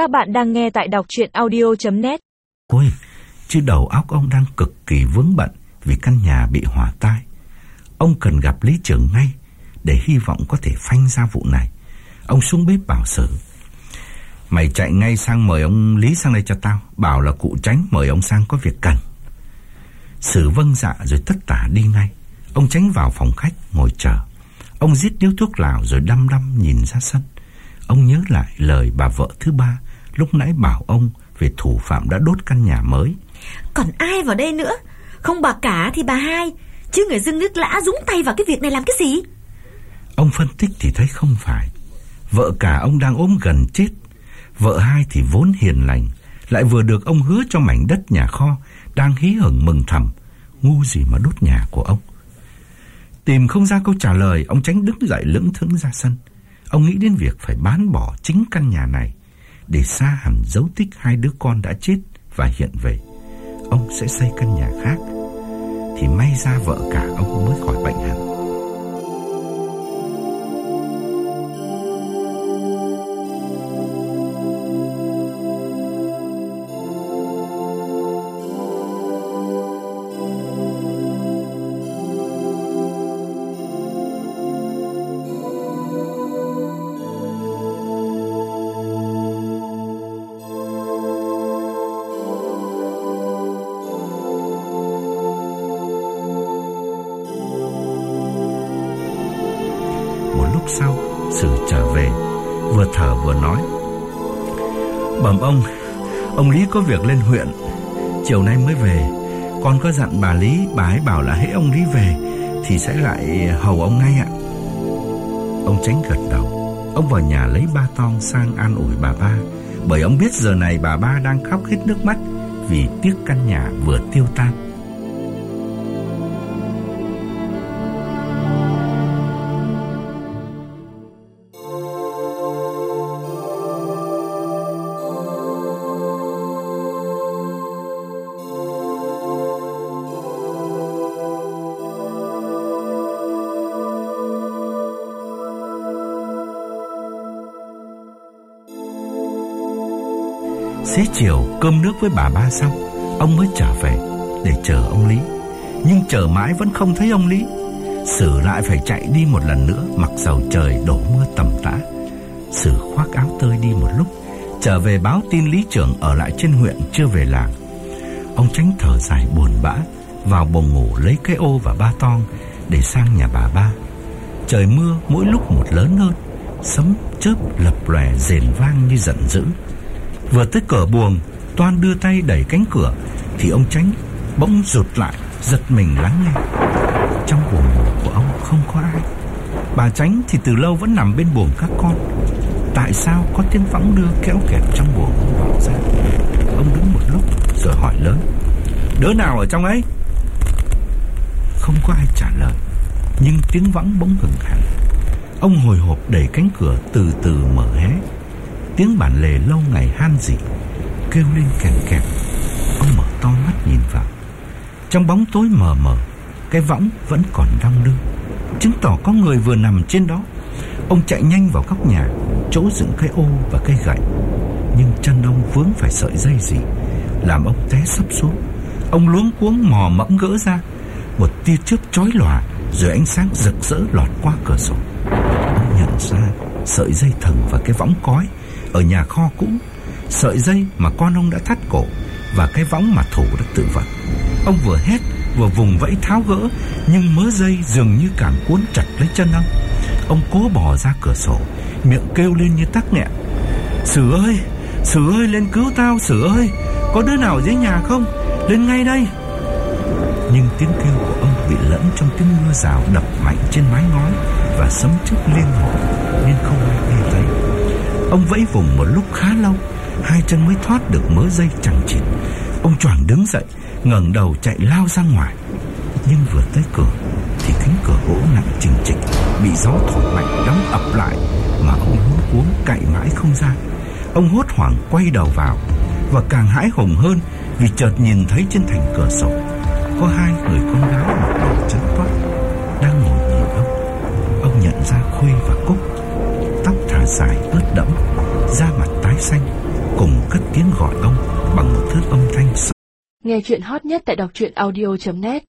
Các bạn đang nghe tại đọc chuyện audio.net Ôi, chứ đầu óc ông đang cực kỳ vướng bận vì căn nhà bị hỏa tai. Ông cần gặp Lý Trường ngay để hy vọng có thể phanh ra vụ này. Ông xuống bếp bảo xử. Mày chạy ngay sang mời ông Lý sang đây cho tao. Bảo là cụ tránh mời ông sang có việc cần. Sử vâng dạ rồi tất tả đi ngay. Ông tránh vào phòng khách ngồi chờ. Ông giết điếu thuốc lào rồi đăm đăm nhìn ra sân. Ông nhớ lại lời bà vợ thứ ba lúc nãy bảo ông về thủ phạm đã đốt căn nhà mới. Còn ai vào đây nữa? Không bà cả thì bà hai. Chứ người dưng nước lã dũng tay vào cái việc này làm cái gì? Ông phân tích thì thấy không phải. Vợ cả ông đang ốm gần chết. Vợ hai thì vốn hiền lành. Lại vừa được ông hứa cho mảnh đất nhà kho. Đang hí hửng mừng thầm. Ngu gì mà đốt nhà của ông. Tìm không ra câu trả lời, ông tránh đứng dậy lững thững ra sân. Ông nghĩ đến việc phải bán bỏ chính căn nhà này để xa hẳn dấu tích hai đứa con đã chết và hiện về. Ông sẽ xây căn nhà khác thì may ra vợ cả sau, Sử trở về, vừa thở vừa nói. Bẩm ông, ông Lý có việc lên huyện, chiều nay mới về. Con có dặn bà Lý, bà ấy bảo là hễ ông Lý về thì sẽ lại hầu ông ngay ạ. Ông tránh gật đầu, ông vào nhà lấy ba tong sang an ủi bà ba, bởi ông biết giờ này bà ba đang khóc hết nước mắt vì tiếc căn nhà vừa tiêu tan. Xế chiều cơm nước với bà ba xong, Ông mới trở về để chờ ông Lý. Nhưng chờ mãi vẫn không thấy ông Lý. Sử lại phải chạy đi một lần nữa, Mặc dầu trời đổ mưa tầm tã. Sử khoác áo tơi đi một lúc, Trở về báo tin Lý trưởng ở lại trên huyện chưa về làng. Ông tránh thở dài buồn bã, Vào bồng ngủ lấy cái ô và ba tong Để sang nhà bà ba. Trời mưa, mỗi lúc một lớn hơn, Sấm chớp lập lòe rền vang như giận dữ. Vừa tới cửa buồng, Toan đưa tay đẩy cánh cửa, Thì ông tránh bỗng rụt lại, Giật mình lắng nghe. Trong buồng ngủ của ông không có ai. Bà tránh thì từ lâu vẫn nằm bên buồng các con. Tại sao có tiếng võng đưa kéo kẹt trong buồng ông vọng ra? Ông đứng một lúc rồi hỏi lớn. Đứa nào ở trong ấy? Không có ai trả lời, Nhưng tiếng võng bỗng ngừng hẳn. Ông hồi hộp đẩy cánh cửa từ từ mở hé. Tiếng bản lề lâu ngày han dị Kêu lên kèn kẹt. Ông mở to mắt nhìn vào. Trong bóng tối mờ mờ, Cái võng vẫn còn đong đưa, Chứng tỏ có người vừa nằm trên đó. Ông chạy nhanh vào góc nhà, Chỗ dựng cái ô và cây gậy. Nhưng chân ông vướng phải sợi dây gì, Làm ông té sấp xuống. Ông luống cuống mò mẫm gỡ ra, Một tia chớp chói lòa Rồi ánh sáng rực rỡ lọt qua cửa sổ. Ông nhận ra Sợi dây thừng và cái võng cói ở nhà kho cũ, sợi dây mà con ông đã thắt cổ và cái võng mà thủ đã tự vận. Ông vừa hét vừa vùng vẫy tháo gỡ, nhưng mớ dây dường như càng cuốn chặt lấy chân ông. Ông cố bò ra cửa sổ, miệng kêu lên như tắc nghẹn. Sử ơi, Sử ơi lên cứu tao, Sử ơi, có đứa nào dưới nhà không? Lên ngay đây. Nhưng tiếng kêu của ông bị lẫn trong tiếng mưa rào đập mạnh trên mái ngói và sấm chớp liên hồi nên không ai nghe thấy. Ông vẫy vùng một lúc khá lâu, Hai chân mới thoát được mớ dây chẳng chịt. Ông choàng đứng dậy, ngẩng đầu chạy lao ra ngoài. Nhưng vừa tới cửa Thì cánh cửa gỗ nặng trình trịch Bị gió thổi mạnh đóng ập lại Mà ông luống cuống cậy mãi không ra. Ông hốt hoảng quay đầu vào Và càng hãi hùng hơn Vì chợt nhìn thấy trên thành cửa sổ Có hai người con gái mặc đồ trắng toát Đang ngồi nhìn ông Ông nhận ra Khuê và Cúc tóc dài ướt đẫm, da mặt tái xanh, cùng cất tiếng gọi ông bằng một thứ âm thanh Nghe chuyện hot nhất tại đọc truyện audio.net